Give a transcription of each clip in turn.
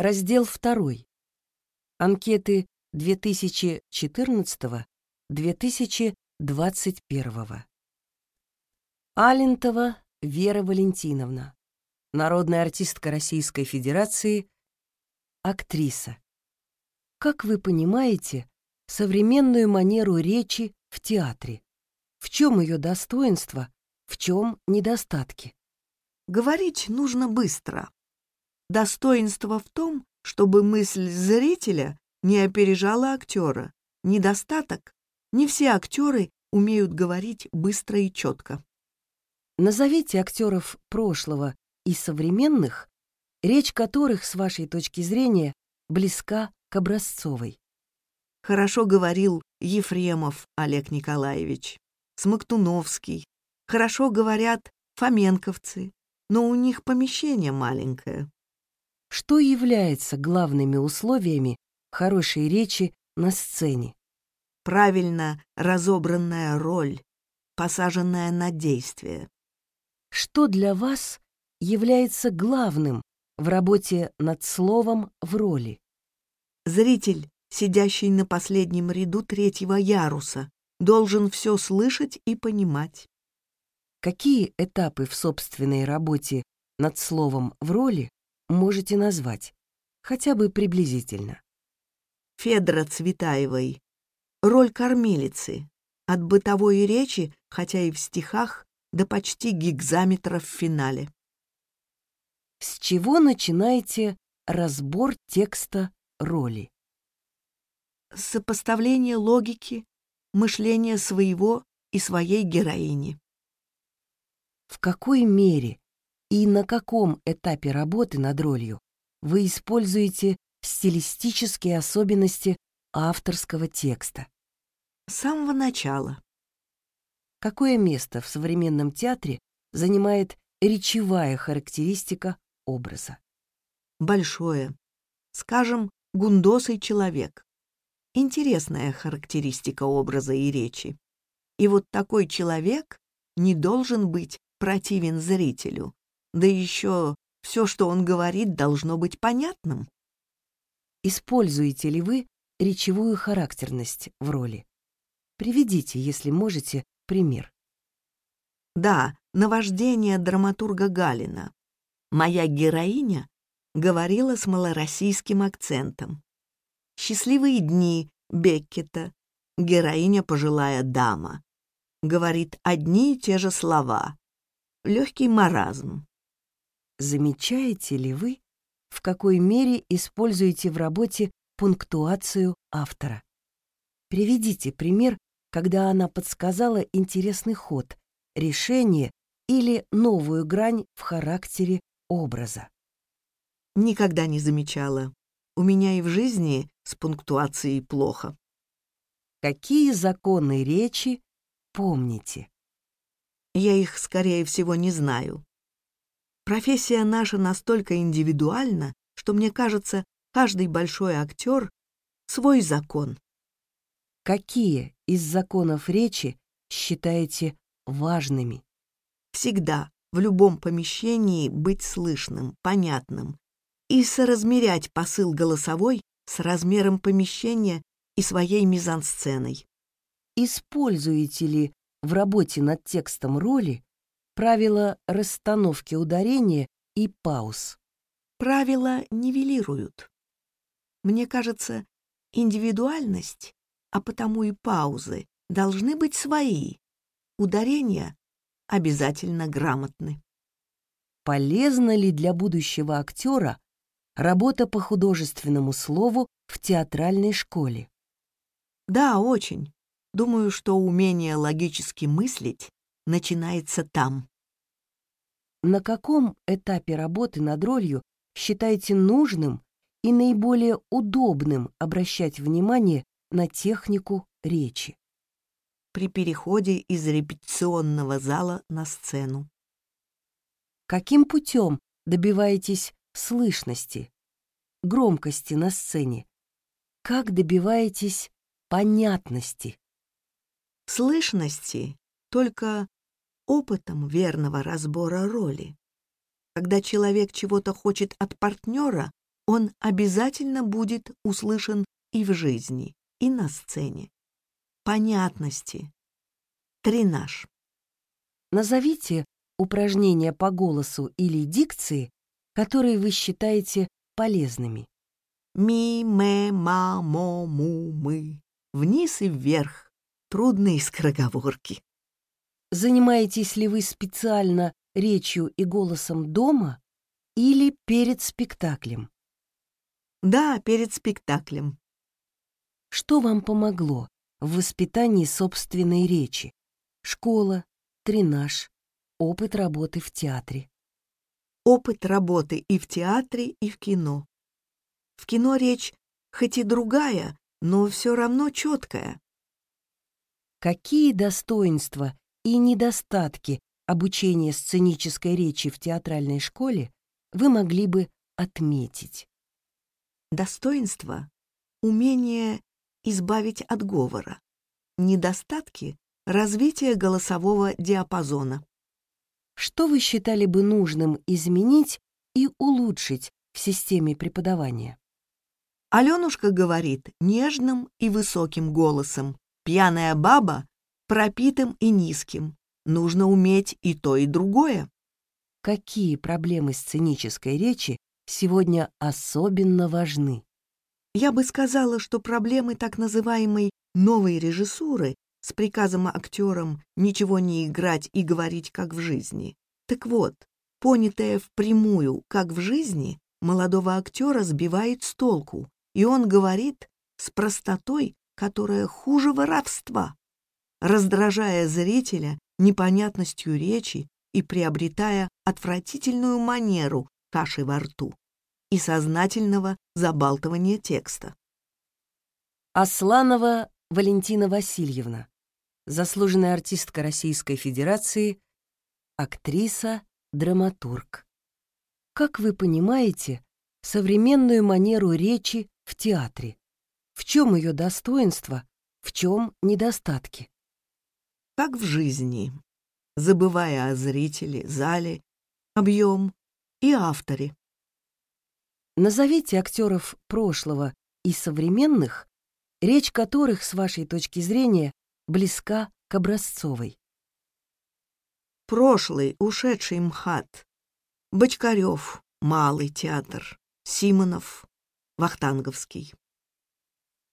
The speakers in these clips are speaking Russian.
Раздел 2. Анкеты 2014-2021. Алентова Вера Валентиновна. Народная артистка Российской Федерации. Актриса. Как вы понимаете, современную манеру речи в театре? В чем ее достоинство, в чем недостатки? Говорить нужно быстро. Достоинство в том, чтобы мысль зрителя не опережала актера. Недостаток — не все актеры умеют говорить быстро и четко. Назовите актеров прошлого и современных, речь которых, с вашей точки зрения, близка к образцовой. Хорошо говорил Ефремов Олег Николаевич, Смоктуновский. Хорошо говорят фоменковцы, но у них помещение маленькое. Что является главными условиями хорошей речи на сцене? Правильно разобранная роль, посаженная на действие. Что для вас является главным в работе над словом в роли? Зритель, сидящий на последнем ряду третьего яруса, должен все слышать и понимать. Какие этапы в собственной работе над словом в роли можете назвать, хотя бы приблизительно? Федора Цветаевой. Роль кормилицы. От бытовой речи, хотя и в стихах, до почти гигзаметра в финале. С чего начинаете разбор текста роли? Сопоставление логики, мышления своего и своей героини. В какой мере и на каком этапе работы над ролью вы используете стилистические особенности авторского текста? С самого начала. Какое место в современном театре занимает речевая характеристика образа? Большое. Скажем, гундосый человек. Интересная характеристика образа и речи. И вот такой человек не должен быть противен зрителю, да еще все, что он говорит, должно быть понятным. Используете ли вы речевую характерность в роли? Приведите, если можете, пример. Да, наваждение драматурга Галина. Моя героиня говорила с малороссийским акцентом. «Счастливые дни» Беккета, героиня пожилая дама. Говорит одни и те же слова. Легкий маразм. Замечаете ли вы, в какой мере используете в работе пунктуацию автора? Приведите пример, когда она подсказала интересный ход, решение или новую грань в характере образа. Никогда не замечала. У меня и в жизни с пунктуацией плохо. Какие законы речи помните? Я их, скорее всего, не знаю. Профессия наша настолько индивидуальна, что, мне кажется, каждый большой актер — свой закон. Какие из законов речи считаете важными? Всегда, в любом помещении быть слышным, понятным и соразмерять посыл голосовой с размером помещения и своей мизансценой. Используете ли в работе над текстом роли правила расстановки ударения и пауз. Правила нивелируют. Мне кажется, индивидуальность, а потому и паузы, должны быть свои. Ударения обязательно грамотны. Полезна ли для будущего актера работа по художественному слову в театральной школе? Да, очень. Думаю, что умение логически мыслить начинается там. На каком этапе работы над ролью считаете нужным и наиболее удобным обращать внимание на технику речи? При переходе из репетиционного зала на сцену. Каким путем добиваетесь слышности, громкости на сцене? Как добиваетесь понятности? Слышности только опытом верного разбора роли. Когда человек чего-то хочет от партнера, он обязательно будет услышан и в жизни, и на сцене. Понятности. Тренаж. Назовите упражнения по голосу или дикции, которые вы считаете полезными. Ми, мэ, ма, мо, му, мы. Вниз и вверх. Трудные скороговорки. Занимаетесь ли вы специально речью и голосом дома или перед спектаклем? Да, перед спектаклем. Что вам помогло в воспитании собственной речи? Школа, тренаж, опыт работы в театре. Опыт работы и в театре, и в кино. В кино речь хоть и другая, но все равно четкая. Какие достоинства и недостатки обучения сценической речи в театральной школе вы могли бы отметить? Достоинство — умение избавить от говора. Недостатки — развитие голосового диапазона. Что вы считали бы нужным изменить и улучшить в системе преподавания? Аленушка говорит нежным и высоким голосом, пьяная баба — пропитым и низким. Нужно уметь и то, и другое. Какие проблемы сценической речи сегодня особенно важны? Я бы сказала, что проблемы так называемой новой режиссуры с приказом актерам ничего не играть и говорить как в жизни. Так вот, понятое впрямую, как в жизни, молодого актера сбивает с толку, и он говорит с простотой, которая хуже воровства, раздражая зрителя непонятностью речи и приобретая отвратительную манеру каши во рту и сознательного забалтывания текста. Асланова Валентина Васильевна, заслуженная артистка Российской Федерации, актриса, драматург. Как вы понимаете современную манеру речи в театре? В чем ее достоинство, в чем недостатки? Как в жизни, забывая о зрителе, зале, объем и авторе. Назовите актеров прошлого и современных, речь которых, с вашей точки зрения, близка к образцовой. Прошлый, ушедший МХАТ. Бочкарев, Малый театр. Симонов, Вахтанговский.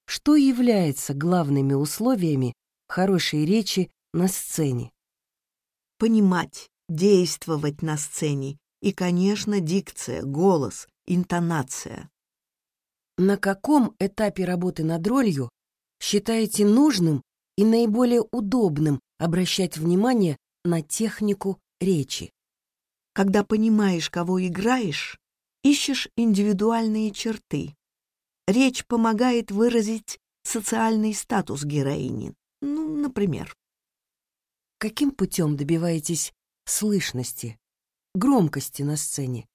Что является главными условиями хорошей речи на сцене? Понимать, действовать на сцене и, конечно, дикция, голос, интонация. На каком этапе работы над ролью считаете нужным и наиболее удобным обращать внимание на технику речи? Когда понимаешь, кого играешь, ищешь индивидуальные черты. Речь помогает выразить социальный статус героини. Ну, например. Каким путем добиваетесь слышности, громкости на сцене?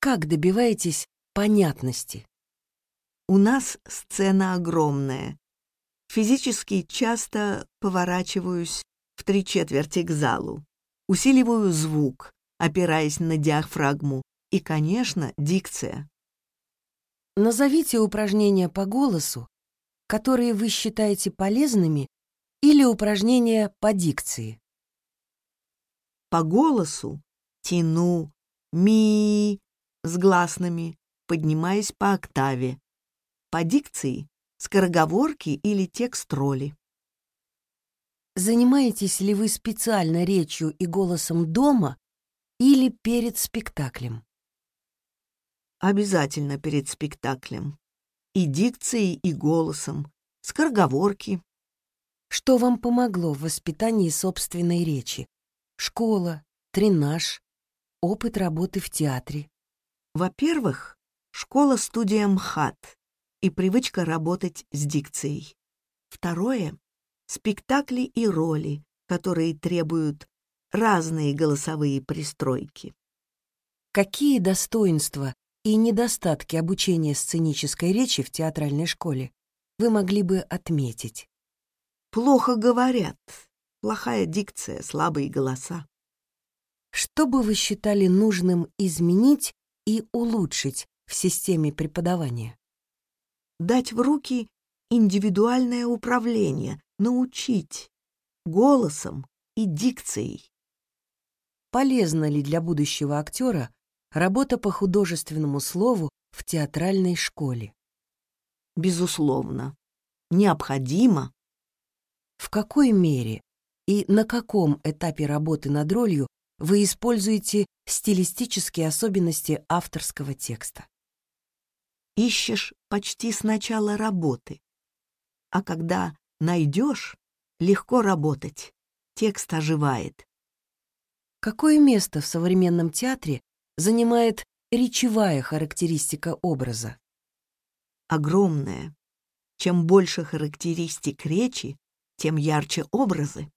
Как добиваетесь понятности? У нас сцена огромная. Физически часто поворачиваюсь в три четверти к залу. Усиливаю звук, опираясь на диафрагму. И, конечно, дикция. Назовите упражнения по голосу, которые вы считаете полезными, или упражнения по дикции. По голосу тяну ми с гласными, поднимаясь по октаве. По дикции — скороговорки или текст роли. Занимаетесь ли вы специально речью и голосом дома или перед спектаклем? Обязательно перед спектаклем. И дикцией, и голосом. Скороговорки. Что вам помогло в воспитании собственной речи? Школа, тренаж, опыт работы в театре. Во-первых, школа-студия МХАТ и привычка работать с дикцией. Второе — спектакли и роли, которые требуют разные голосовые пристройки. Какие достоинства и недостатки обучения сценической речи в театральной школе вы могли бы отметить? Плохо говорят, плохая дикция, слабые голоса. Что бы вы считали нужным изменить и улучшить в системе преподавания? Дать в руки индивидуальное управление, научить голосом и дикцией. Полезна ли для будущего актера работа по художественному слову в театральной школе? Безусловно. Необходимо. В какой мере и на каком этапе работы над ролью вы используете стилистические особенности авторского текста? Ищешь почти с начала работы. А когда найдешь, легко работать. Текст оживает. Какое место в современном театре занимает речевая характеристика образа? Огромное. Чем больше характеристик речи, тем ярче образы.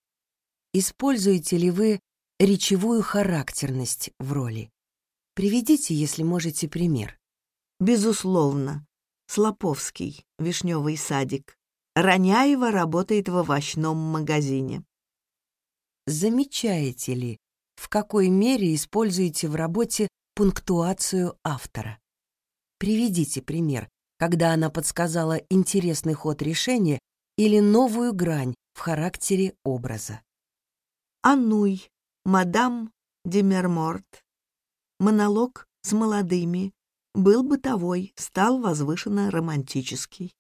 Используете ли вы речевую характерность в роли? Приведите, если можете, пример. Безусловно. Слоповский, «Вишневый садик». Роняева работает в овощном магазине. Замечаете ли, в какой мере используете в работе пунктуацию автора? Приведите пример, когда она подсказала интересный ход решения или новую грань в характере образа. Ануй, мадам Демерморт. Монолог с молодыми. Был бытовой, стал возвышенно романтический.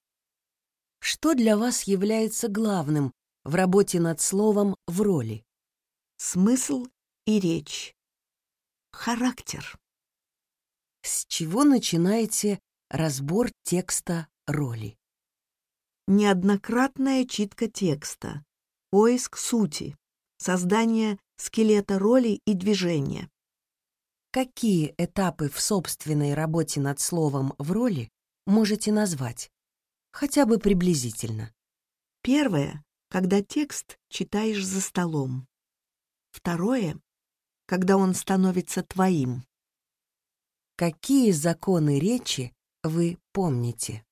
Что для вас является главным в работе над словом в роли? Смысл и речь. Характер. С чего начинаете разбор текста роли? Неоднократная читка текста. Поиск сути. Создание скелета роли и движения. Какие этапы в собственной работе над словом в роли можете назвать? Хотя бы приблизительно. Первое, когда текст читаешь за столом. Второе, когда он становится твоим. Какие законы речи вы помните?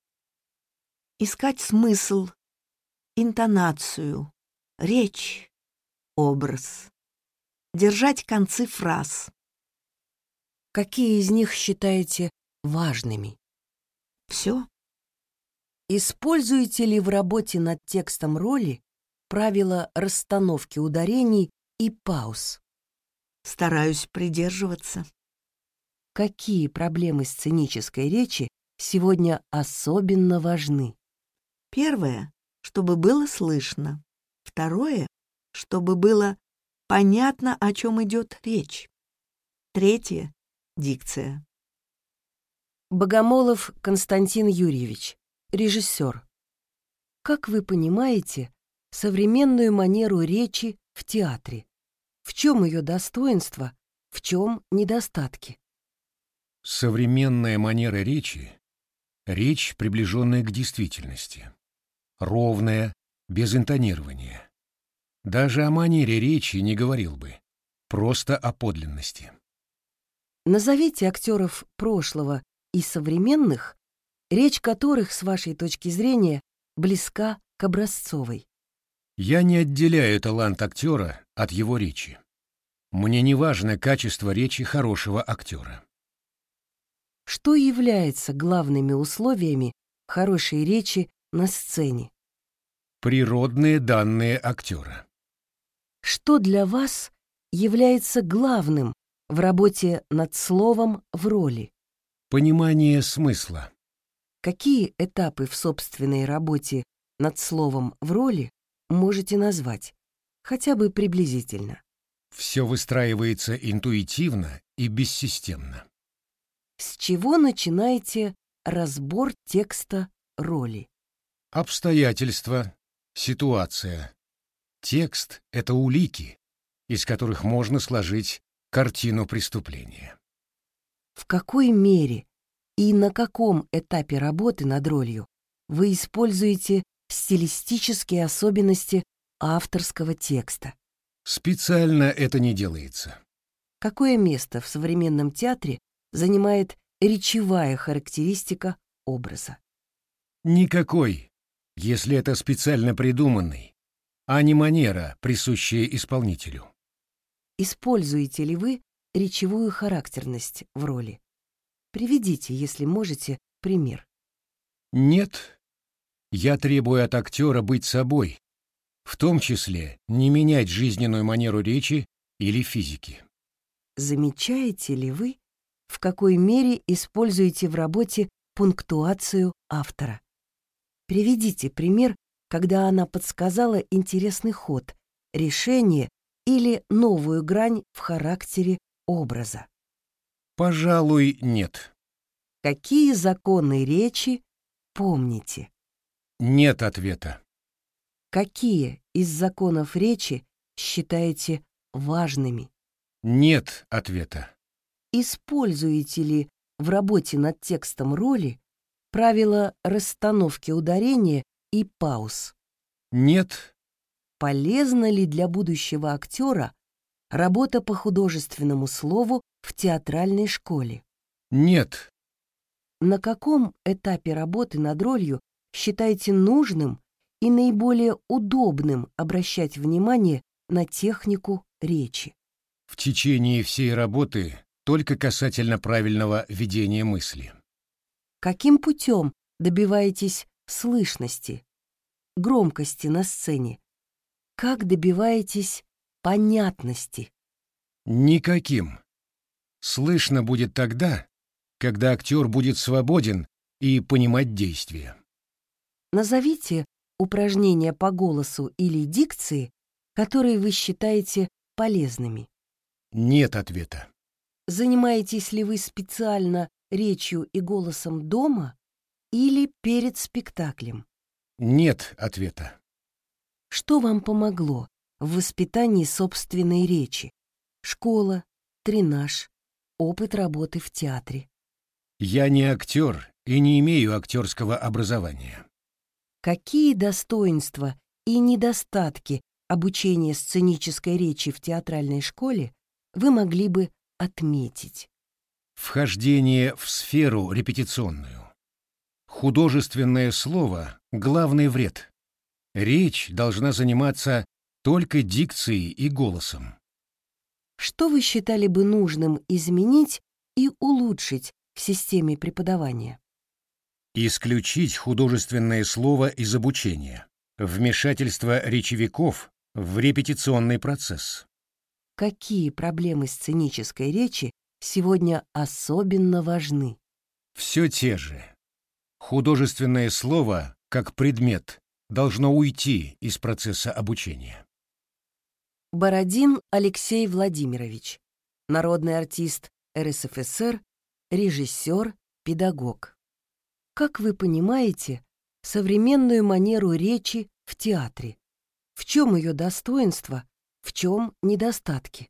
Искать смысл, интонацию, речь, образ. Держать концы фраз. Какие из них считаете важными? Все. Используете ли в работе над текстом роли правила расстановки ударений и пауз? Стараюсь придерживаться. Какие проблемы сценической речи сегодня особенно важны? Первое, чтобы было слышно. Второе, чтобы было понятно, о чем идет речь. Третье — дикция. Богомолов Константин Юрьевич, режиссер. Как вы понимаете современную манеру речи в театре? В чем ее достоинство, в чем недостатки? Современная манера речи — речь, приближенная к действительности. Ровная, без интонирования. Даже о манере речи не говорил бы. Просто о подлинности. Назовите актеров прошлого и современных, речь которых, с вашей точки зрения, близка к образцовой. Я не отделяю талант актера от его речи. Мне не важно качество речи хорошего актера. Что является главными условиями хорошей речи на сцене? Природные данные актера. Что для вас является главным в работе над словом в роли? Понимание смысла. Какие этапы в собственной работе над словом в роли можете назвать, хотя бы приблизительно? Все выстраивается интуитивно и бессистемно. С чего начинаете разбор текста роли? Обстоятельства, ситуация. Текст — это улики, из которых можно сложить картину преступления. В какой мере и на каком этапе работы над ролью вы используете стилистические особенности авторского текста? Специально это не делается. Какое место в современном театре занимает речевая характеристика образа? Никакой, если это специально придуманный, а не манера, присущая исполнителю. Используете ли вы речевую характерность в роли? Приведите, если можете, пример. Нет. Я требую от актера быть собой, в том числе не менять жизненную манеру речи или физики. Замечаете ли вы, в какой мере используете в работе пунктуацию автора? Приведите пример, когда она подсказала интересный ход, решение или новую грань в характере образа. Пожалуй, нет. Какие законы речи помните? Нет ответа. Какие из законов речи считаете важными? Нет ответа. Используете ли в работе над текстом роли правила расстановки ударения и пауз? Нет. Полезна ли для будущего актера работа по художественному слову в театральной школе? Нет. На каком этапе работы над ролью считаете нужным и наиболее удобным обращать внимание на технику речи? В течение всей работы только касательно правильного ведения мысли. Каким путем добиваетесь слышности, громкости на сцене? Как добиваетесь понятности? Никаким. Слышно будет тогда, когда актер будет свободен и понимать действия. Назовите упражнения по голосу или дикции, которые вы считаете полезными. Нет ответа. Занимаетесь ли вы специально речью и голосом дома или перед спектаклем? Нет ответа. Что вам помогло в воспитании собственной речи? Школа, тренаж, опыт работы в театре. Я не актер и не имею актерского образования. Какие достоинства и недостатки обучения сценической речи в театральной школе вы могли бы отметить? Вхождение в сферу репетиционную. Художественное слово — главный вред. Речь должна заниматься только дикцией и голосом. Что вы считали бы нужным изменить и улучшить в системе преподавания? Исключить художественное слово из обучения. Вмешательство речевиков в репетиционный процесс. Какие проблемы сценической речи сегодня особенно важны? Все те же. Художественное слово, как предмет, должно уйти из процесса обучения. Бородин Алексей Владимирович, народный артист РСФСР, режиссер, педагог. Как вы понимаете современную манеру речи в театре? В чем ее достоинство, в чем недостатки?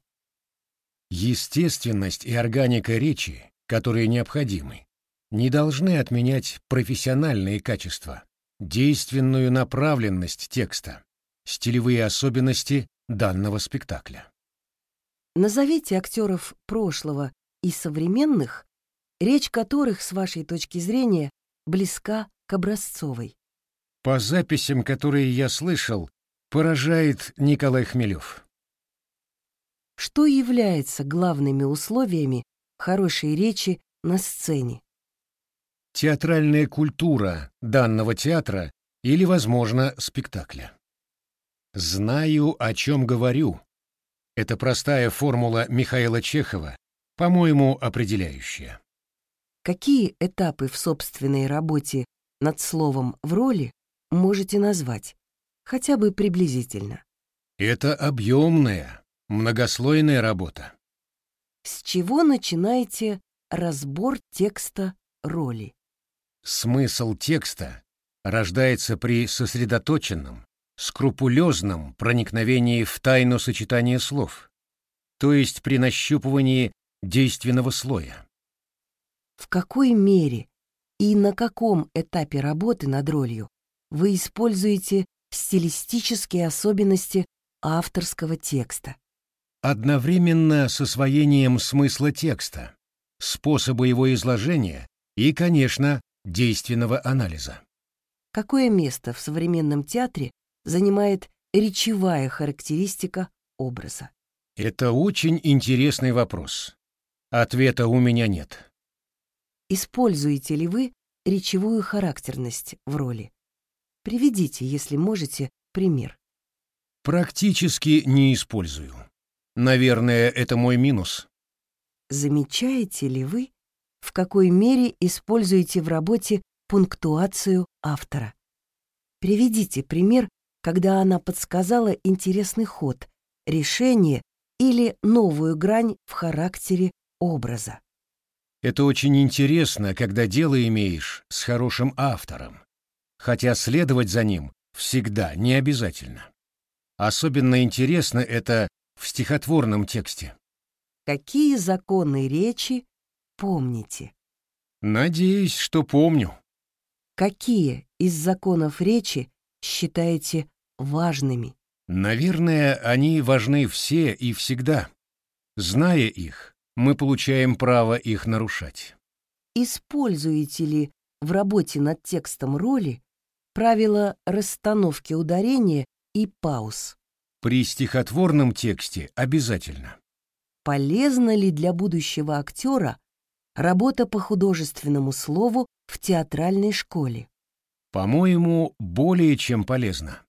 Естественность и органика речи, которые необходимы, не должны отменять профессиональные качества, действенную направленность текста, стилевые особенности данного спектакля. Назовите актеров прошлого и современных, речь которых, с вашей точки зрения, близка к образцовой. По записям, которые я слышал, поражает Николай Хмелев. Что является главными условиями хорошей речи на сцене? Театральная культура данного театра или, возможно, спектакля. «Знаю, о чем говорю». Это простая формула Михаила Чехова, по-моему, определяющая. Какие этапы в собственной работе над словом в роли можете назвать, хотя бы приблизительно? Это объемная, многослойная работа. С чего начинаете разбор текста роли? Смысл текста рождается при сосредоточенном, скрупулезном проникновении в тайну сочетания слов, то есть при нащупывании действенного слоя. В какой мере и на каком этапе работы над ролью вы используете стилистические особенности авторского текста? Одновременно с освоением смысла текста, способа его изложения и, конечно, действенного анализа. Какое место в современном театре занимает речевая характеристика образа? Это очень интересный вопрос. Ответа у меня нет. Используете ли вы речевую характерность в роли? Приведите, если можете, пример. Практически не использую. Наверное, это мой минус. Замечаете ли вы, в какой мере используете в работе пунктуацию автора? Приведите пример, когда она подсказала интересный ход, решение или новую грань в характере образа. Это очень интересно, когда дело имеешь с хорошим автором, хотя следовать за ним всегда не обязательно. Особенно интересно это в стихотворном тексте. Какие законы речи помните? Надеюсь, что помню. Какие из законов речи считаете важными? Наверное, они важны все и всегда. Зная их, мы получаем право их нарушать. Используете ли в работе над текстом роли правила расстановки ударения и пауз? При стихотворном тексте обязательно. Полезна ли для будущего актера работа по художественному слову в театральной школе? По-моему, более чем полезно.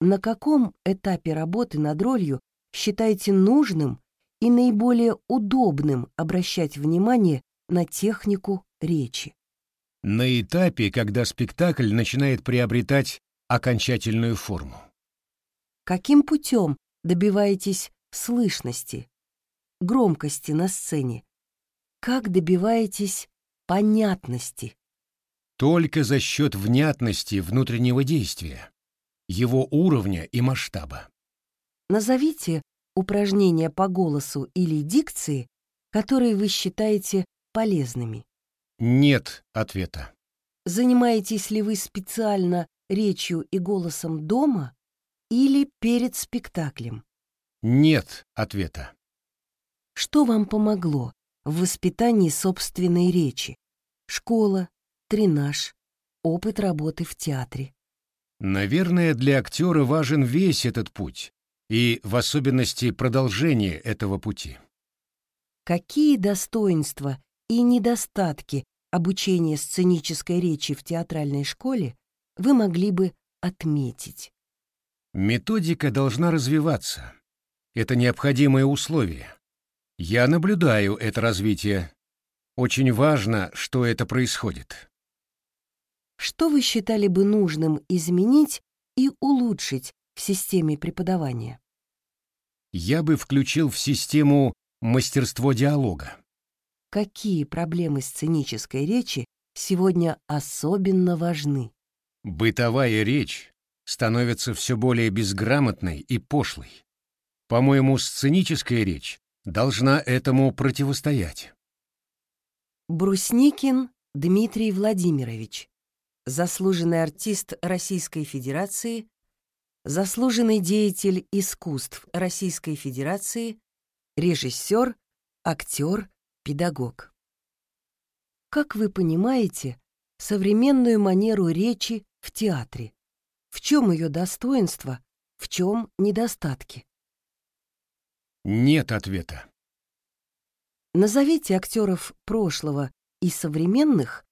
На каком этапе работы над ролью считаете нужным и наиболее удобным обращать внимание на технику речи? На этапе, когда спектакль начинает приобретать окончательную форму. Каким путем добиваетесь слышности, громкости на сцене? Как добиваетесь понятности? Только за счет внятности внутреннего действия, его уровня и масштаба. Назовите упражнения по голосу или дикции, которые вы считаете полезными. Нет ответа. Занимаетесь ли вы специально речью и голосом дома или перед спектаклем? Нет ответа. Что вам помогло в воспитании собственной речи? Школа, тренаж, опыт работы в театре. Наверное, для актера важен весь этот путь, и в особенности продолжение этого пути. Какие достоинства и недостатки обучения сценической речи в театральной школе вы могли бы отметить? Методика должна развиваться. Это необходимое условие. Я наблюдаю это развитие. Очень важно, что это происходит. Что вы считали бы нужным изменить и улучшить в системе преподавания? Я бы включил в систему мастерство диалога. Какие проблемы сценической речи сегодня особенно важны? Бытовая речь становится все более безграмотной и пошлой. По-моему, сценическая речь должна этому противостоять. Брусникин Дмитрий Владимирович, заслуженный артист Российской Федерации, заслуженный деятель искусств Российской Федерации, режиссер, актер, педагог. Как вы понимаете современную манеру речи в театре? В чем ее достоинство, в чем недостатки? Нет ответа. Назовите актеров прошлого и современных,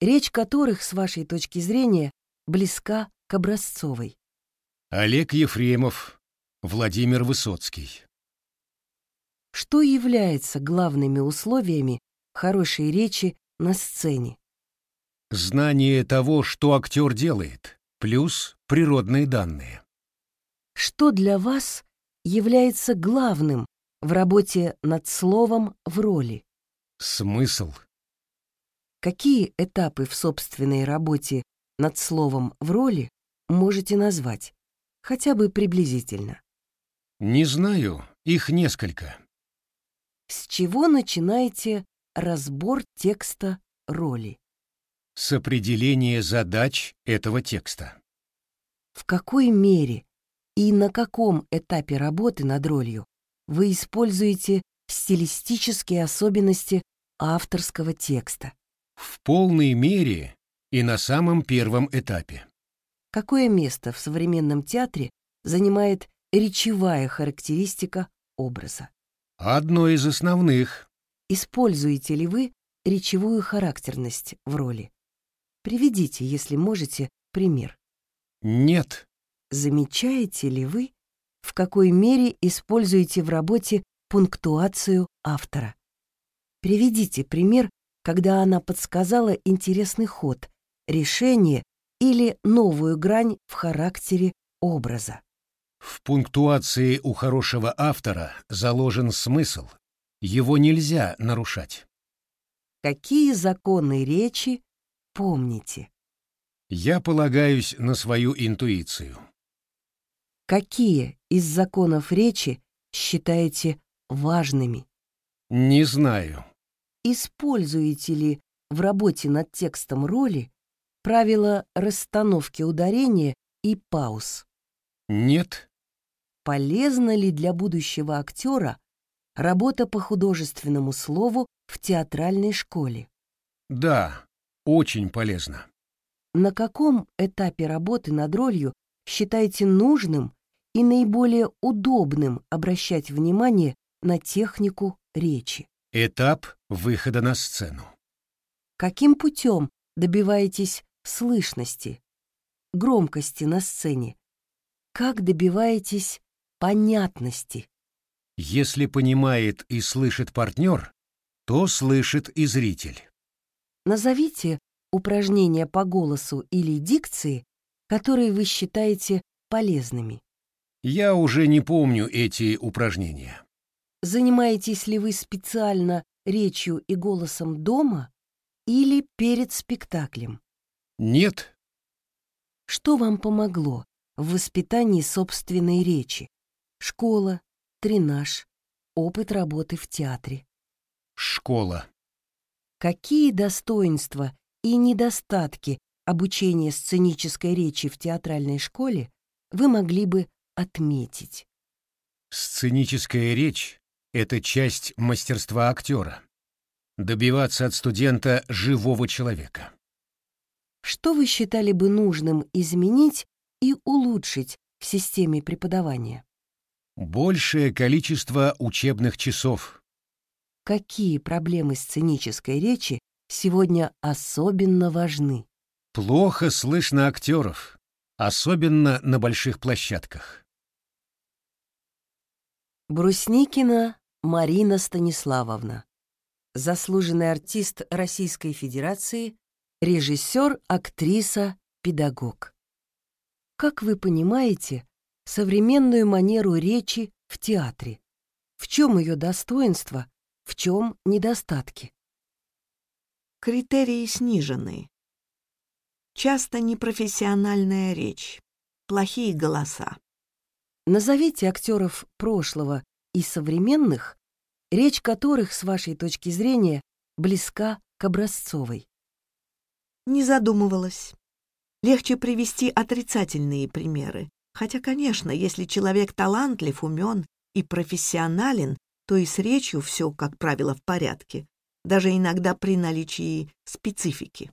речь которых, с вашей точки зрения, близка к образцовой. Олег Ефремов, Владимир Высоцкий. Что является главными условиями хорошей речи на сцене? Знание того, что актер делает, плюс природные данные. Что для вас является главным в работе над словом в роли? Смысл. Какие этапы в собственной работе над словом в роли можете назвать, хотя бы приблизительно? Не знаю, их несколько. С чего начинаете разбор текста роли? С определения задач этого текста. В какой мере и на каком этапе работы над ролью вы используете стилистические особенности авторского текста? В полной мере и на самом первом этапе. Какое место в современном театре занимает речевая характеристика образа? Одно из основных. Используете ли вы речевую характерность в роли? Приведите, если можете, пример. Нет. Замечаете ли вы, в какой мере используете в работе пунктуацию автора? Приведите пример, когда она подсказала интересный ход, решение или новую грань в характере образа. В пунктуации у хорошего автора заложен смысл. Его нельзя нарушать. Какие законы речи помните? Я полагаюсь на свою интуицию. Какие из законов речи считаете важными? Не знаю. Используете ли в работе над текстом роли правила расстановки ударения и пауз? Нет. Полезна ли для будущего актера работа по художественному слову в театральной школе? Да, очень полезно. На каком этапе работы над ролью считаете нужным и наиболее удобным обращать внимание на технику речи? Этап выхода на сцену. Каким путем добиваетесь слышности, громкости на сцене? Как добиваетесь понятности? Если понимает и слышит партнер, то слышит и зритель. Назовите упражнения по голосу или дикции, которые вы считаете полезными. Я уже не помню эти упражнения. Занимаетесь ли вы специально речью и голосом дома или перед спектаклем? Нет. Что вам помогло в воспитании собственной речи? Школа, тренаж, опыт работы в театре. Школа. Какие достоинства и недостатки обучения сценической речи в театральной школе вы могли бы отметить? Сценическая речь — это часть мастерства актера. Добиваться от студента живого человека. Что вы считали бы нужным изменить и улучшить в системе преподавания? Большее количество учебных часов. Какие проблемы сценической речи сегодня особенно важны? Плохо слышно актеров, особенно на больших площадках. Брусникина Марина Станиславовна. Заслуженный артист Российской Федерации, режиссер, актриса, педагог. Как вы понимаете, современную манеру речи в театре? В чем ее достоинство, в чем недостатки? Критерии снижены. Часто непрофессиональная речь, плохие голоса. Назовите актеров прошлого и современных, речь которых, с вашей точки зрения, близка к образцовой. Не задумывалась. Легче привести отрицательные примеры. Хотя, конечно, если человек талантлив, умен и профессионален, то и с речью все, как правило, в порядке, даже иногда при наличии специфики.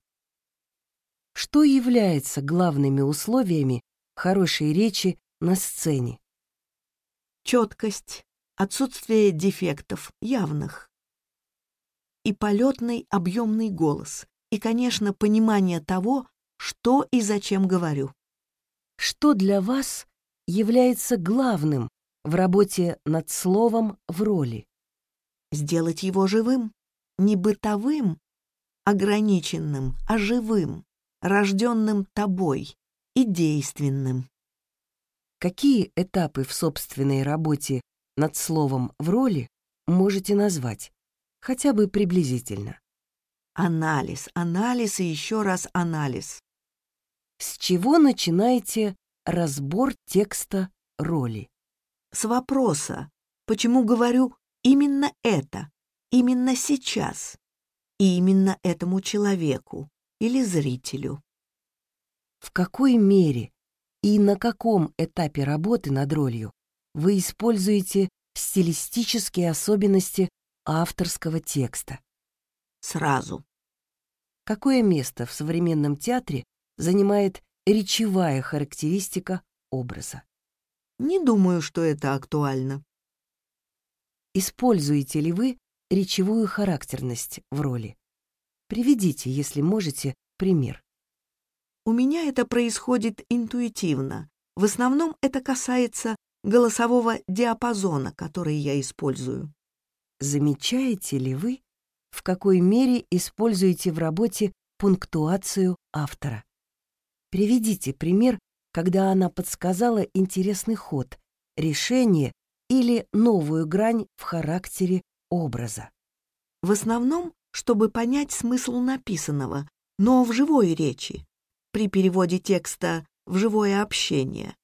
Что является главными условиями хорошей речи на сцене? Четкость, отсутствие дефектов, явных. И полетный объемный голос. И, конечно, понимание того, что и зачем говорю. Что для вас является главным в работе над словом в роли? Сделать его живым, не бытовым, ограниченным, а живым, рожденным тобой и действенным. Какие этапы в собственной работе над словом в роли можете назвать, хотя бы приблизительно? Анализ, анализ и еще раз анализ. С чего начинаете разбор текста роли? С вопроса, почему говорю именно это, именно сейчас, и именно этому человеку или зрителю. В какой мере и на каком этапе работы над ролью вы используете стилистические особенности авторского текста? Сразу. Какое место в современном театре занимает речевая характеристика образа? Не думаю, что это актуально. Используете ли вы речевую характерность в роли? Приведите, если можете, пример. У меня это происходит интуитивно. В основном это касается голосового диапазона, который я использую. Замечаете ли вы, в какой мере используете в работе пунктуацию автора? Приведите пример, когда она подсказала интересный ход, решение или новую грань в характере образа. В основном, чтобы понять смысл написанного, но в живой речи, при переводе текста в живое общение.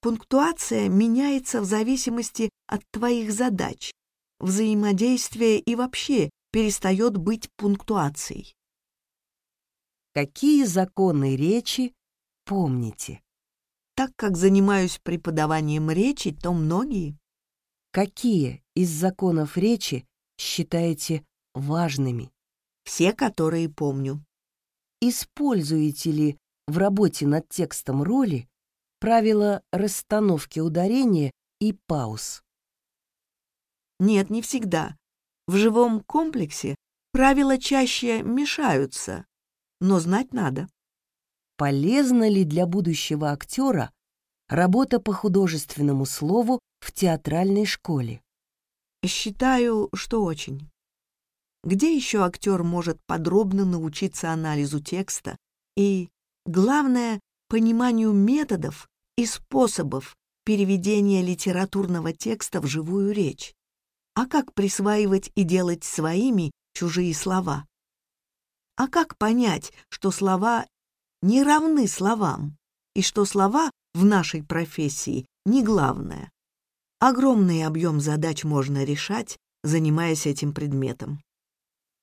Пунктуация меняется в зависимости от твоих задач. Взаимодействие и вообще перестает быть пунктуацией. Какие законы речи помните? Так как занимаюсь преподаванием речи, то многие. Какие из законов речи считаете важными? Все, которые помню. Используете ли в работе над текстом роли правила расстановки ударения и пауз? Нет, не всегда. В живом комплексе правила чаще мешаются, но знать надо. Полезна ли для будущего актера работа по художественному слову в театральной школе? Считаю, что очень. Где еще актер может подробно научиться анализу текста и, главное, пониманию методов и способов переведения литературного текста в живую речь? А как присваивать и делать своими чужие слова? А как понять, что слова не равны словам, и что слова в нашей профессии не главное? Огромный объем задач можно решать, занимаясь этим предметом.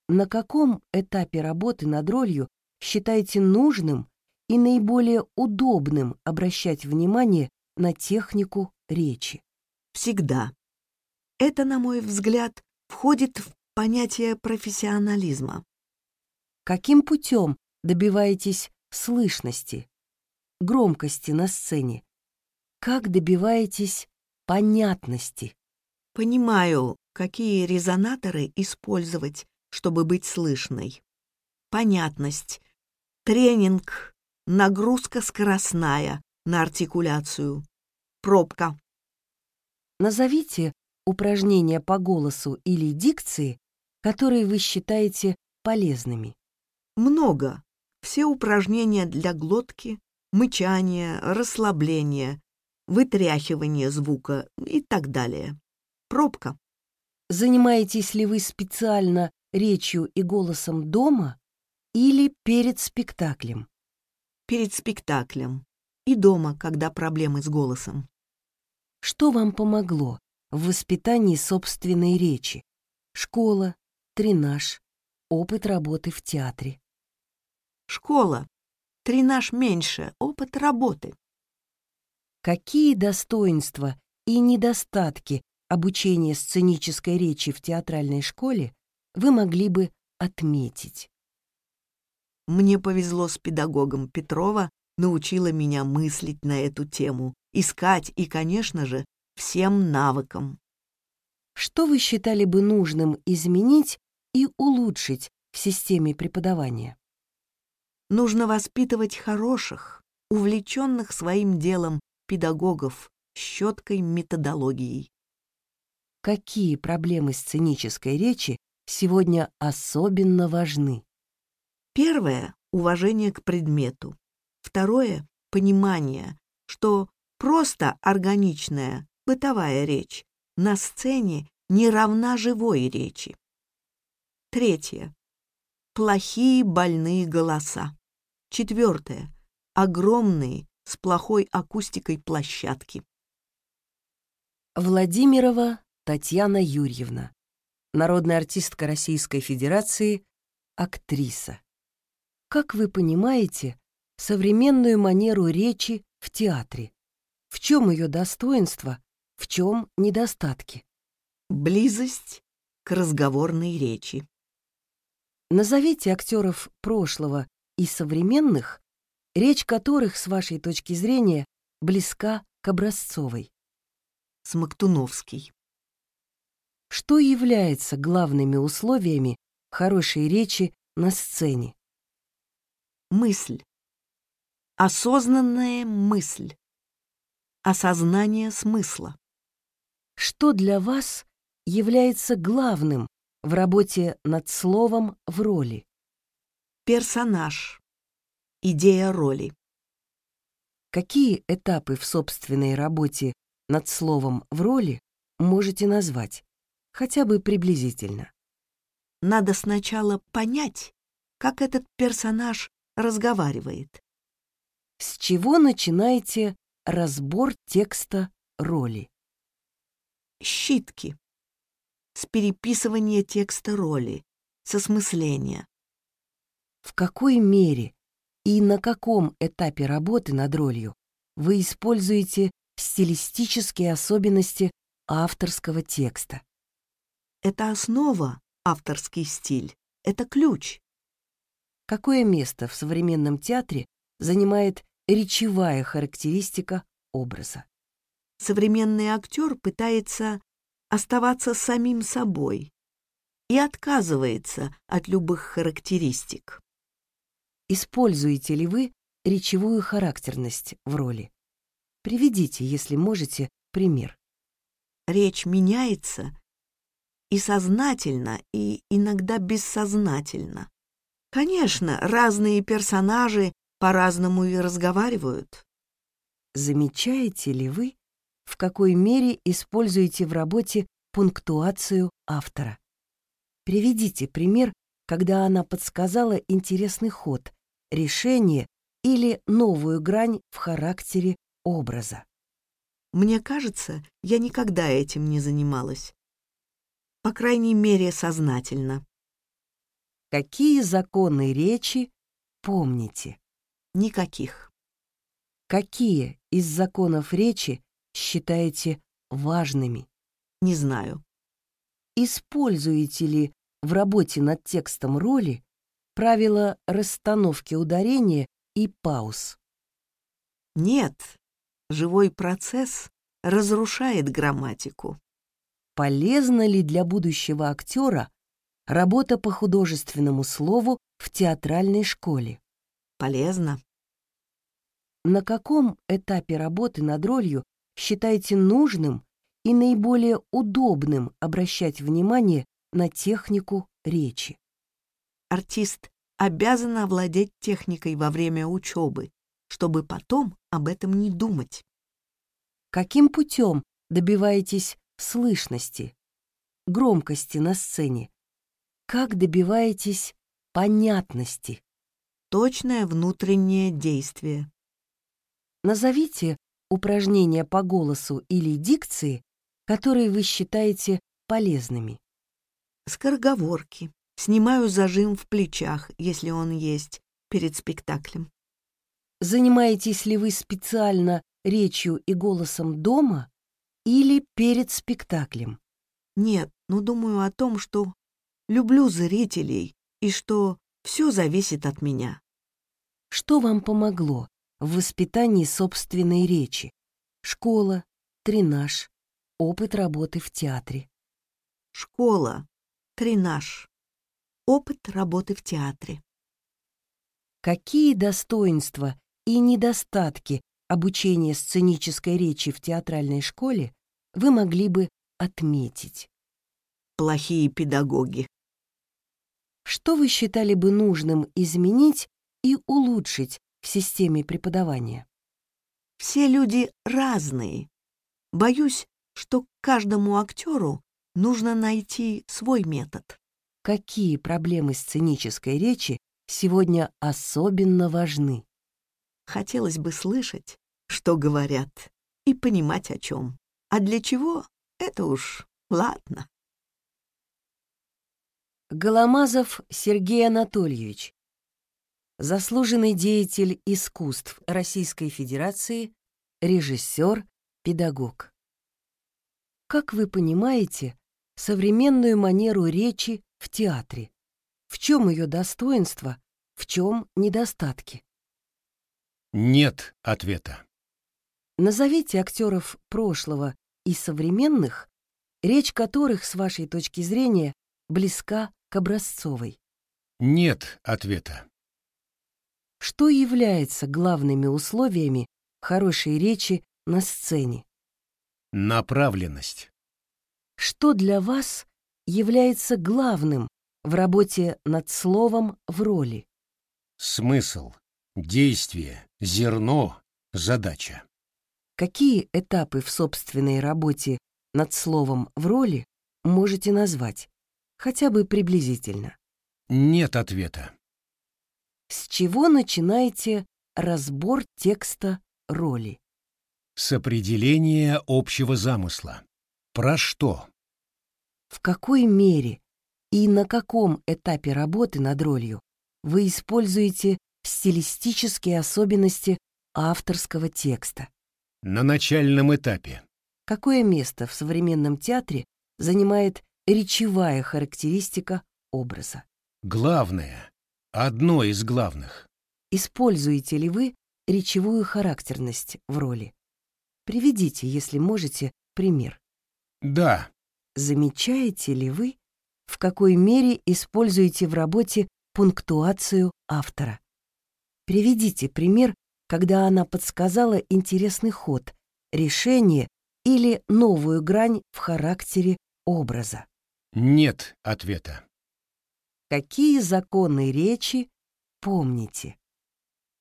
На каком этапе работы над ролью считаете нужным и наиболее удобным обращать внимание на технику речи? Всегда. Это, на мой взгляд, входит в понятие профессионализма. Каким путем добиваетесь слышности, громкости на сцене? Как добиваетесь понятности? Понимаю, какие резонаторы использовать чтобы быть слышной. Понятность. Тренинг. Нагрузка скоростная на артикуляцию. Пробка. Назовите упражнения по голосу или дикции, которые вы считаете полезными. Много. Все упражнения для глотки, мычания, расслабления, вытряхивания звука и так далее. Пробка. Занимаетесь ли вы специально речью и голосом дома или перед спектаклем? Перед спектаклем и дома, когда проблемы с голосом. Что вам помогло в воспитании собственной речи? Школа, тренаж, опыт работы в театре. Школа. Тренаж меньше, опыт работы. Какие достоинства и недостатки обучения сценической речи в театральной школе вы могли бы отметить? Мне повезло с педагогом Петрова, научила меня мыслить на эту тему, искать и, конечно же, всем навыкам. Что вы считали бы нужным изменить и улучшить в системе преподавания? Нужно воспитывать хороших, увлеченных своим делом педагогов с четкой методологией. Какие проблемы сценической речи сегодня особенно важны. Первое — уважение к предмету. Второе — понимание, что просто органичная бытовая речь на сцене не равна живой речи. Третье — плохие больные голоса. Четвертое — огромные с плохой акустикой площадки. Владимирова Татьяна Юрьевна народная артистка Российской Федерации, актриса. Как вы понимаете современную манеру речи в театре? В чем ее достоинство, в чем недостатки? Близость к разговорной речи. Назовите актеров прошлого и современных, речь которых, с вашей точки зрения, близка к образцовой. Смоктуновский. Что является главными условиями хорошей речи на сцене? Мысль. Осознанная мысль. Осознание смысла. Что для вас является главным в работе над словом в роли? Персонаж. Идея роли. Какие этапы в собственной работе над словом в роли можете назвать, хотя бы приблизительно? Надо сначала понять, как этот персонаж разговаривает. С чего начинаете разбор текста роли? Щитки. С переписывания текста роли, с осмысления. В какой мере и на каком этапе работы над ролью вы используете стилистические особенности авторского текста? Это основа, авторский стиль. Это ключ. Какое место в современном театре занимает речевая характеристика образа? Современный актер пытается оставаться самим собой и отказывается от любых характеристик. Используете ли вы речевую характерность в роли? Приведите, если можете, пример. Речь меняется и сознательно, и иногда бессознательно. Конечно, разные персонажи по-разному и разговаривают. Замечаете ли вы, в какой мере используете в работе пунктуацию автора? Приведите пример, когда она подсказала интересный ход, решение или новую грань в характере образа. Мне кажется, я никогда этим не занималась. По крайней мере, сознательно. Какие законы речи помните? Никаких. Какие из законов речи считаете важными? Не знаю. Используете ли в работе над текстом роли правила расстановки ударения и пауз? Нет. Живой процесс разрушает грамматику. Полезна ли для будущего актера работа по художественному слову в театральной школе? Полезно. На каком этапе работы над ролью считаете нужным и наиболее удобным обращать внимание на технику речи? Артист обязан овладеть техникой во время учебы, чтобы потом об этом не думать. Каким путем добиваетесь слышности, громкости на сцене? Как добиваетесь понятности? Точное внутреннее действие. Назовите упражнения по голосу или дикции, которые вы считаете полезными. Скороговорки. Снимаю зажим в плечах, если он есть, перед спектаклем. Занимаетесь ли вы специально речью и голосом дома или перед спектаклем? Нет, но думаю о том, что люблю зрителей и что все зависит от меня. Что вам помогло в воспитании собственной речи? Школа, тренаж, опыт работы в театре. Школа, тренаж, опыт работы в театре. Какие достоинства и недостатки обучения сценической речи в театральной школе вы могли бы отметить? Плохие педагоги. Что вы считали бы нужным изменить и улучшить в системе преподавания? Все люди разные. Боюсь, что каждому актеру нужно найти свой метод. Какие проблемы сценической речи сегодня особенно важны? Хотелось бы слышать, что говорят, и понимать о чем. А для чего — это уж ладно. Голомазов Сергей Анатольевич, заслуженный деятель искусств Российской Федерации, режиссер, педагог. Как вы понимаете современную манеру речи в театре? В чем ее достоинство, в чем недостатки? Нет ответа. Назовите актеров прошлого и современных, речь которых, с вашей точки зрения, близка к образцовой. Нет ответа. Что является главными условиями хорошей речи на сцене? Направленность. Что для вас является главным в работе над словом в роли? Смысл, действие, зерно, задача. Какие этапы в собственной работе над словом в роли можете назвать, хотя бы приблизительно? Нет ответа. С чего начинаете разбор текста роли? С определения общего замысла. Про что? В какой мере и на каком этапе работы над ролью вы используете стилистические особенности авторского текста? На начальном этапе. Какое место в современном театре занимает речевая характеристика образа? Главное. Одно из главных. Используете ли вы речевую характерность в роли? Приведите, если можете, пример. Да. Замечаете ли вы, в какой мере используете в работе пунктуацию автора? Приведите пример, когда она подсказала интересный ход, решение или новую грань в характере образа. Нет ответа. Какие законы речи помните?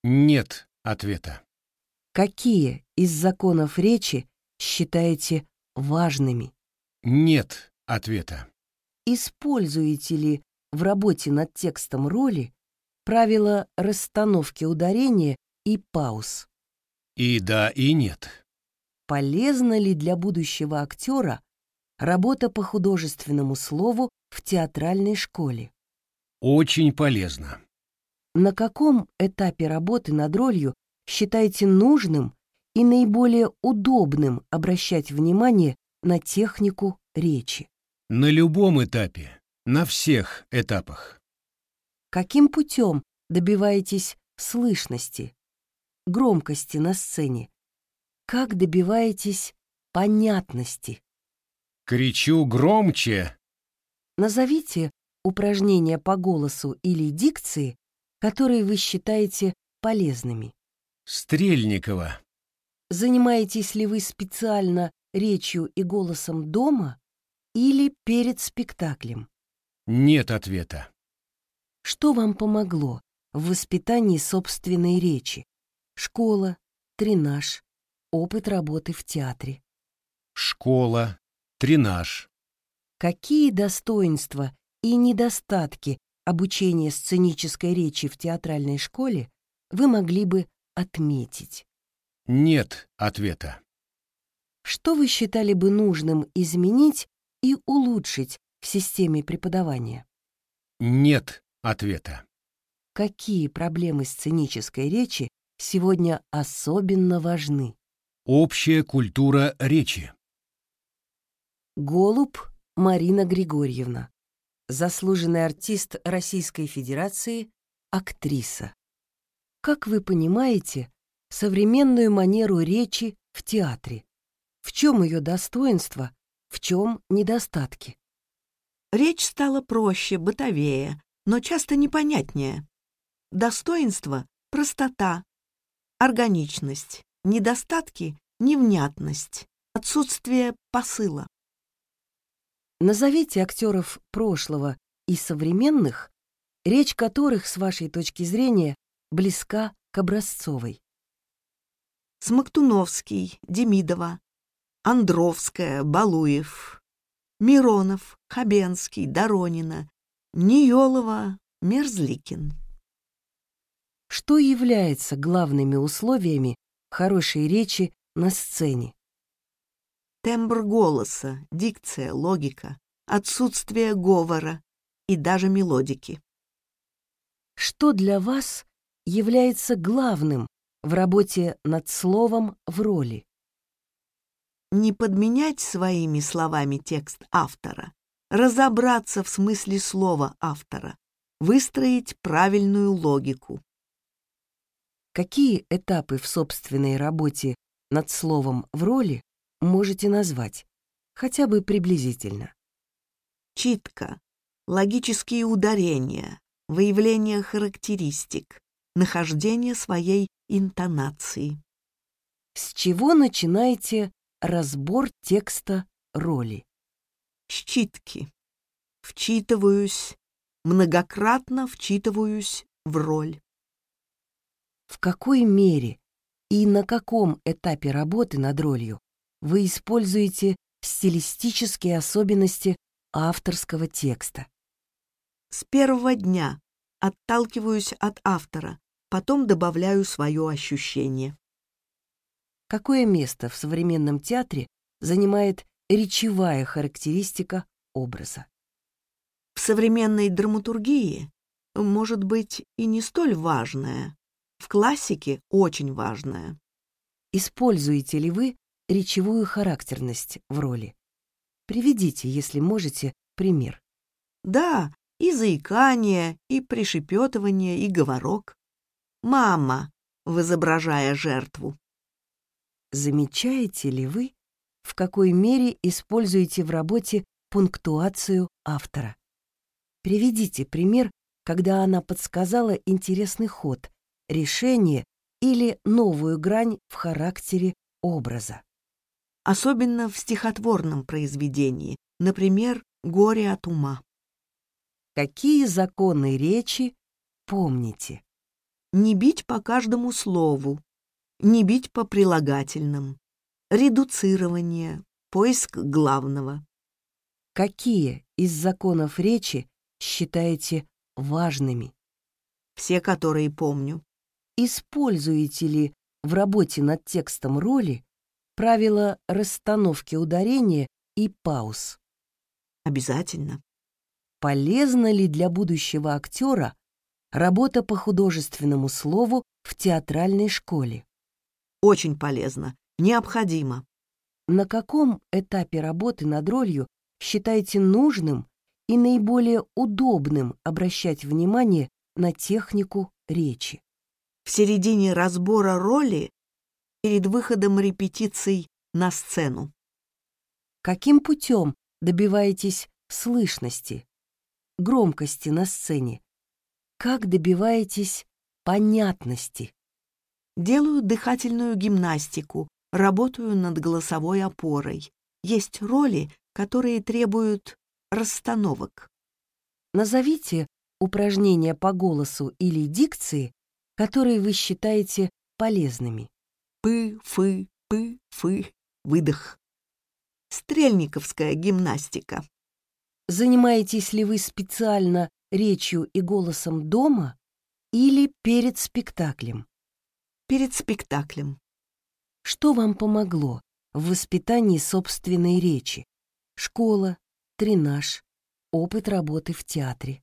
Нет ответа. Какие из законов речи считаете важными? Нет ответа. Используете ли в работе над текстом роли правила расстановки ударения и пауз? И да, и нет. Полезна ли для будущего актера работа по художественному слову в театральной школе? Очень полезно. На каком этапе работы над ролью считаете нужным и наиболее удобным обращать внимание на технику речи? На любом этапе, на всех этапах. Каким путем добиваетесь слышности, громкости на сцене? Как добиваетесь понятности? Кричу громче. Назовите упражнения по голосу или дикции, которые вы считаете полезными. Стрельникова. Занимаетесь ли вы специально речью и голосом дома или перед спектаклем? Нет ответа. Что вам помогло в воспитании собственной речи? Школа, тренаж, опыт работы в театре. Школа, тренаж. Какие достоинства и недостатки обучения сценической речи в театральной школе вы могли бы отметить? Нет ответа. Что вы считали бы нужным изменить и улучшить в системе преподавания? Нет ответа. Какие проблемы сценической речи сегодня особенно важны? Общая культура речи. Голуб Марина Григорьевна. Заслуженный артист Российской Федерации, актриса. Как вы понимаете современную манеру речи в театре? В чем ее достоинство, в чем недостатки? Речь стала проще, бытовее, но часто непонятнее. Достоинство — простота, органичность, недостатки — невнятность, отсутствие посыла. Назовите актеров прошлого и современных, речь которых, с вашей точки зрения, близка к образцовой. Смоктуновский, Демидова, Андровская, Балуев, Миронов, Хабенский, Доронина, Ниелова, Мерзликин. Что является главными условиями хорошей речи на сцене? Тембр голоса, дикция, логика, отсутствие говора и даже мелодики. Что для вас является главным в работе над словом в роли? Не подменять своими словами текст автора, разобраться в смысле слова автора, выстроить правильную логику. Какие этапы в собственной работе над словом в роли можете назвать, хотя бы приблизительно? Читка, логические ударения, выявление характеристик, нахождение своей интонации. С чего начинаете разбор текста роли? Считки. Вчитываюсь, многократно вчитываюсь в роль. В какой мере и на каком этапе работы над ролью вы используете стилистические особенности авторского текста? С первого дня отталкиваюсь от автора, потом добавляю свое ощущение. Какое место в современном театре занимает речевая характеристика образа? В современной драматургии может быть и не столь важная, в классике очень важная. Используете ли вы речевую характерность в роли? Приведите, если можете, пример. Да, и заикание, и пришепетывание, и говорок. «Мама», в изображая жертву. Замечаете ли вы, в какой мере используете в работе пунктуацию автора? Приведите пример, когда она подсказала интересный ход, решение или новую грань в характере образа. Особенно в стихотворном произведении, например, «Горе от ума». Какие законы речи помните? Не бить по каждому слову, не бить по прилагательным, редуцирование, поиск главного. Какие из законов речи считаете важными? Все, которые помню. Используете ли в работе над текстом роли правила расстановки ударения и пауз? Обязательно. Полезна ли для будущего актера работа по художественному слову в театральной школе? Очень полезно, необходимо. На каком этапе работы над ролью считаете нужным и наиболее удобным обращать внимание на технику речи? В середине разбора роли перед выходом репетиций на сцену. Каким путем добиваетесь слышности, громкости на сцене? Как добиваетесь понятности? Делаю дыхательную гимнастику, работаю над голосовой опорой. Есть роли, которые требуют расстановок. Назовите упражнения по голосу или дикции, которые вы считаете полезными. Пы, фы, пы, фы, выдох. Стрельниковская гимнастика. Занимаетесь ли вы специально речью и голосом дома или перед спектаклем? Перед спектаклем. Что вам помогло в воспитании собственной речи? Школа, тренаж, опыт работы в театре.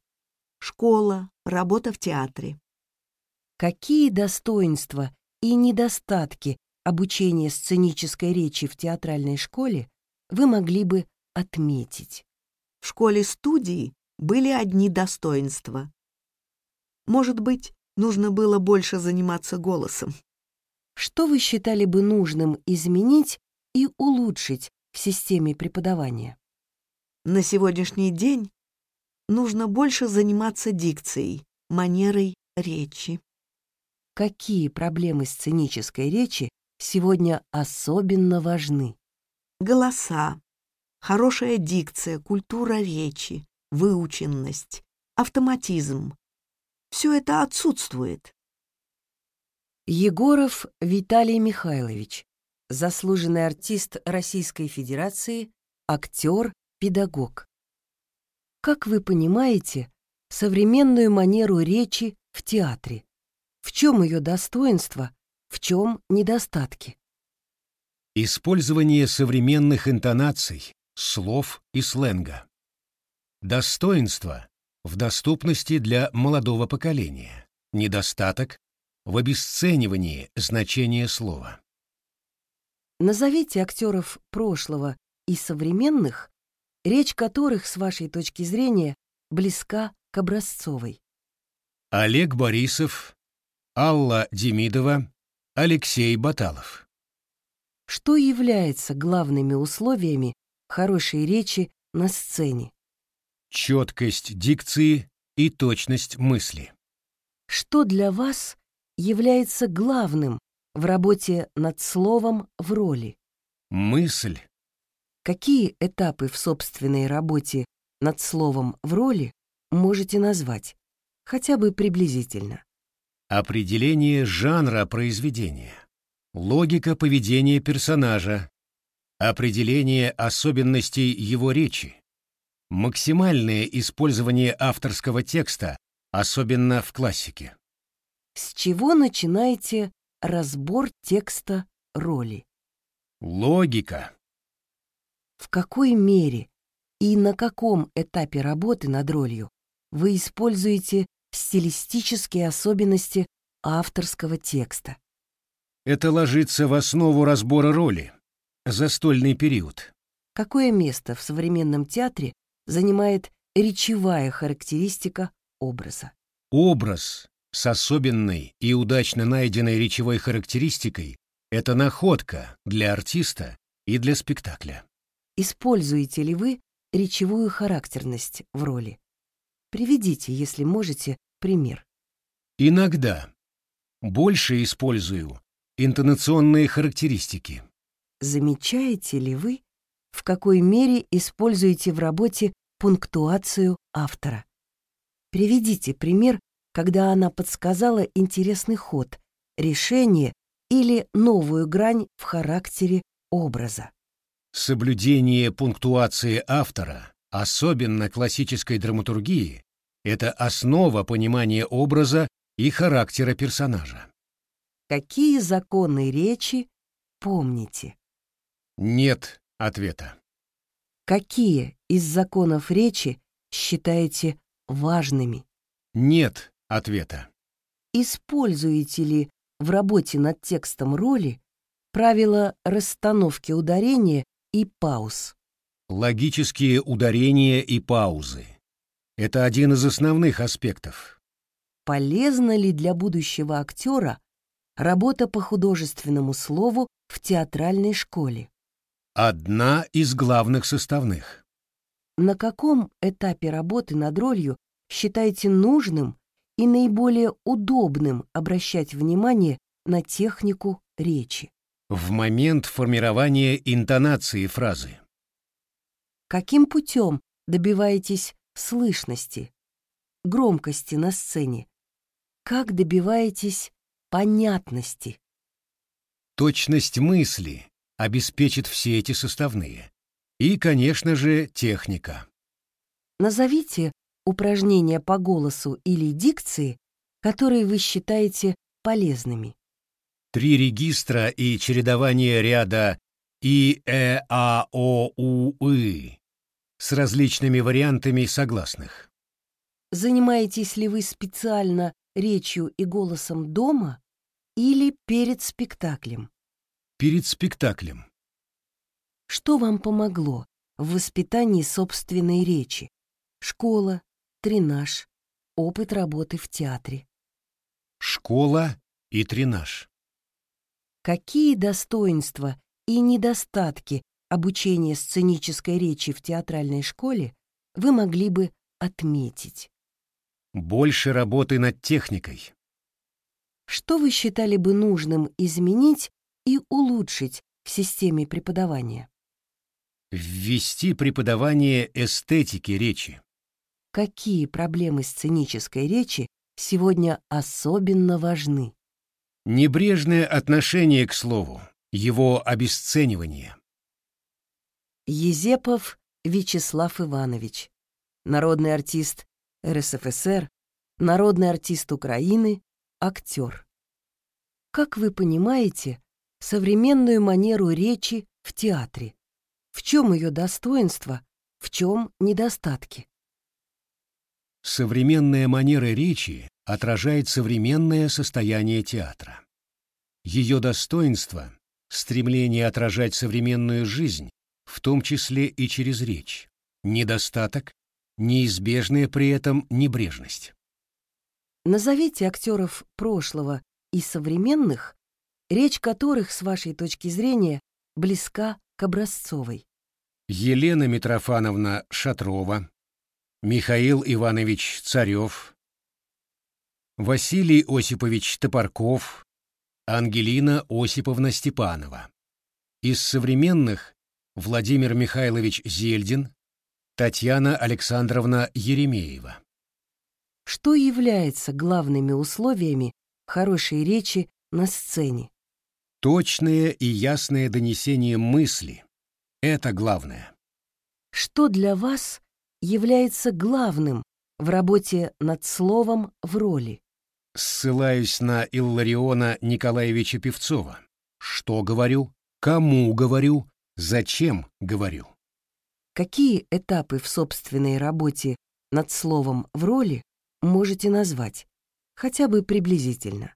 Школа, работа в театре. Какие достоинства и недостатки обучения сценической речи в театральной школе вы могли бы отметить? В школе-студии были одни достоинства. Может быть, нужно было больше заниматься голосом. Что вы считали бы нужным изменить и улучшить в системе преподавания? На сегодняшний день нужно больше заниматься дикцией, манерой речи. Какие проблемы сценической речи сегодня особенно важны? Голоса, хорошая дикция, культура речи, выученность, автоматизм. Все это отсутствует. Егоров Виталий Михайлович, заслуженный артист Российской Федерации, актер, педагог. Как вы понимаете современную манеру речи в театре? В чем ее достоинство, в чем недостатки? Использование современных интонаций, слов и сленга. Достоинство в доступности для молодого поколения, недостаток в обесценивании значения слова. Назовите актеров прошлого и современных, речь которых, с вашей точки зрения, близка к образцовой. Олег Борисов, Алла Демидова, Алексей Баталов. Что является главными условиями хорошей речи на сцене? Четкость дикции, и точность мысли. Что для вас является главным в работе над словом в роли? Мысль. Какие этапы в собственной работе над словом в роли можете назвать, хотя бы приблизительно? Определение жанра произведения. Логика поведения персонажа. Определение особенностей его речи. Максимальное использование авторского текста, особенно в классике. С чего начинаете разбор текста роли? Логика. В какой мере и на каком этапе работы над ролью вы используете стилистические особенности авторского текста? Это ложится в основу разбора роли. Застольный период. Какое место в современном театре занимает речевая характеристика образа? Образ с особенной и удачно найденной речевой характеристикой — это находка для артиста и для спектакля. Используете ли вы речевую характерность в роли? Приведите, если можете, пример. Иногда. Больше использую интонационные характеристики. Замечаете ли вы, в какой мере используете в работе пунктуацию автора? Приведите пример когда она подсказала интересный ход, решение или новую грань в характере образа. Соблюдение пунктуации автора, особенно классической драматургии, это основа понимания образа и характера персонажа. Какие законы речи помните? Нет ответа. Какие из законов речи считаете важными? Нет ответа. Используете ли в работе над текстом роли правила расстановки ударения и пауз? Логические ударения и паузы. Это один из основных аспектов. Полезна ли для будущего актера работа по художественному слову в театральной школе? Одна из главных составных. На каком этапе работы над ролью считаете нужным и наиболее удобным обращать внимание на технику речи. В момент формирования интонации фразы. Каким путем добиваетесь слышности, громкости на сцене? Как добиваетесь понятности? Точность мысли обеспечит все эти составные. И, конечно же, техника. Назовите упражнения по голосу или дикции, которые вы считаете полезными. Три регистра и чередование ряда И, Э, А, О, У, И с различными вариантами согласных. Занимаетесь ли вы специально речью и голосом дома или перед спектаклем? Перед спектаклем. Что вам помогло в воспитании собственной речи? Школа, тренаж, опыт работы в театре. Школа и тренаж. Какие достоинства и недостатки обучения сценической речи в театральной школе вы могли бы отметить? Больше работы над техникой. Что вы считали бы нужным изменить и улучшить в системе преподавания? Ввести преподавание эстетики речи какие проблемы сценической речи сегодня особенно важны. Небрежное отношение к слову, его обесценивание. Езепов Вячеслав Иванович, народный артист РСФСР, народный артист Украины, актер. Как вы понимаете современную манеру речи в театре? В чем ее достоинство, в чем недостатки? Современная манера речи отражает современное состояние театра. Ее достоинство — стремление отражать современную жизнь, в том числе и через речь. Недостаток — неизбежная при этом небрежность. Назовите актеров прошлого и современных, речь которых, с вашей точки зрения, близка к образцовой. Елена Митрофановна Шатрова, Михаил Иванович Царев, Василий Осипович Топорков, Ангелина Осиповна Степанова. Из современных Владимир Михайлович Зельдин, Татьяна Александровна Еремеева. Что является главными условиями хорошей речи на сцене? Точное и ясное донесение мысли — это главное. Что для вас является главным в работе над словом в роли? Ссылаюсь на Иллариона Николаевича Певцова. Что говорю, кому говорю, зачем говорю. Какие этапы в собственной работе над словом в роли можете назвать, хотя бы приблизительно?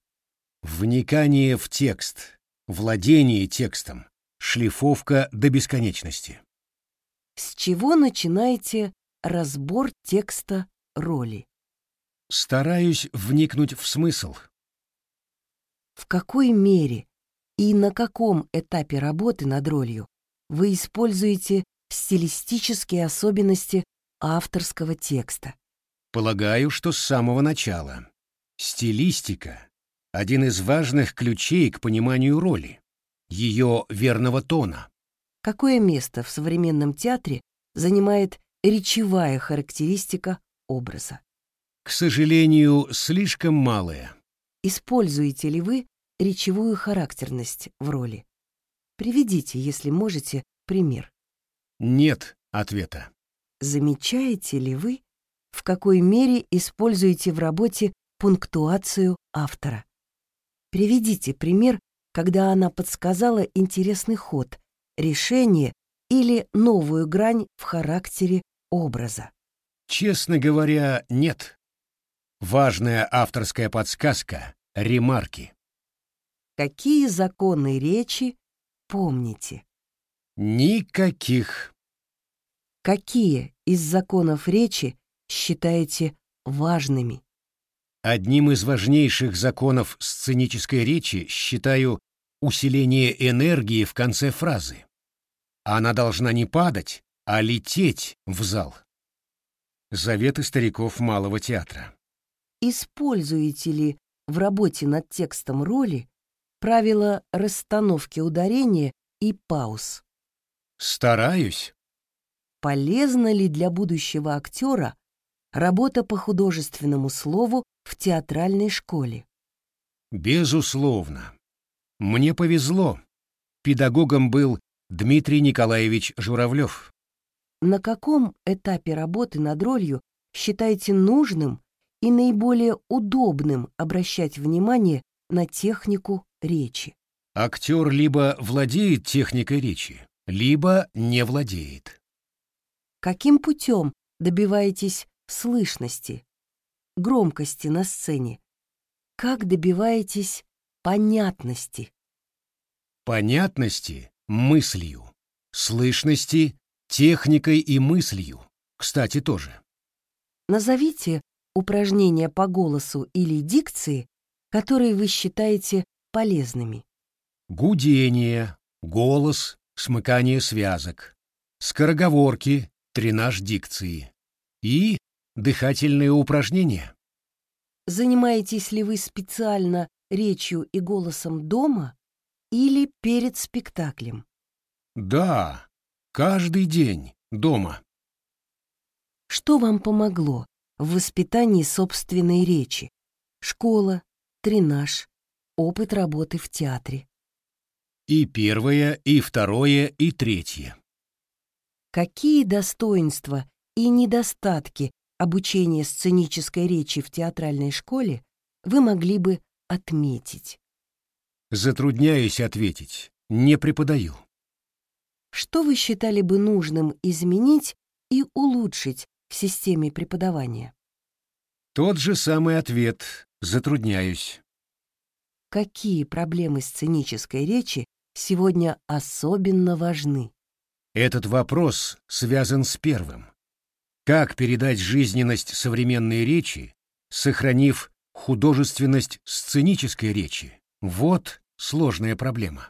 Вникание в текст, владение текстом, шлифовка до бесконечности. С чего начинаете разбор текста роли? Стараюсь вникнуть в смысл. В какой мере и на каком этапе работы над ролью вы используете стилистические особенности авторского текста? Полагаю, что с самого начала. Стилистика — один из важных ключей к пониманию роли, ее верного тона. Какое место в современном театре занимает речевая характеристика образа? К сожалению, слишком малое. Используете ли вы речевую характерность в роли? Приведите, если можете, пример. Нет ответа. Замечаете ли вы, в какой мере используете в работе пунктуацию автора? Приведите пример, когда она подсказала интересный ход, решение или новую грань в характере образа. Честно говоря, нет. Важная авторская подсказка — ремарки. Какие законы речи помните? Никаких. Какие из законов речи считаете важными? Одним из важнейших законов сценической речи считаю усиление энергии в конце фразы. Она должна не падать, а лететь в зал. Заветы стариков Малого театра. Используете ли в работе над текстом роли правила расстановки ударения и пауз? Стараюсь. Полезна ли для будущего актера работа по художественному слову в театральной школе? Безусловно. Мне повезло. Педагогом был Дмитрий Николаевич Журавлев. На каком этапе работы над ролью считаете нужным и наиболее удобным обращать внимание на технику речи? Актер либо владеет техникой речи, либо не владеет. Каким путем добиваетесь слышности, громкости на сцене? Как добиваетесь понятности? Понятности — мыслью, слышности — техникой и мыслью, кстати, тоже. Назовите упражнения по голосу или дикции, которые вы считаете полезными. Гудение, голос, смыкание связок, скороговорки, тренаж дикции и дыхательные упражнения. Занимаетесь ли вы специально речью и голосом дома или перед спектаклем? Да, каждый день дома. Что вам помогло в воспитании собственной речи? Школа, тренаж, опыт работы в театре. И первое, и второе, и третье. Какие достоинства и недостатки обучения сценической речи в театральной школе вы могли бы отметить? Затрудняюсь ответить, не преподаю. Что вы считали бы нужным изменить и улучшить в системе преподавания? Тот же самый ответ, затрудняюсь. Какие проблемы сценической речи сегодня особенно важны? Этот вопрос связан с первым. Как передать жизненность современной речи, сохранив художественность сценической речи? Вот сложная проблема.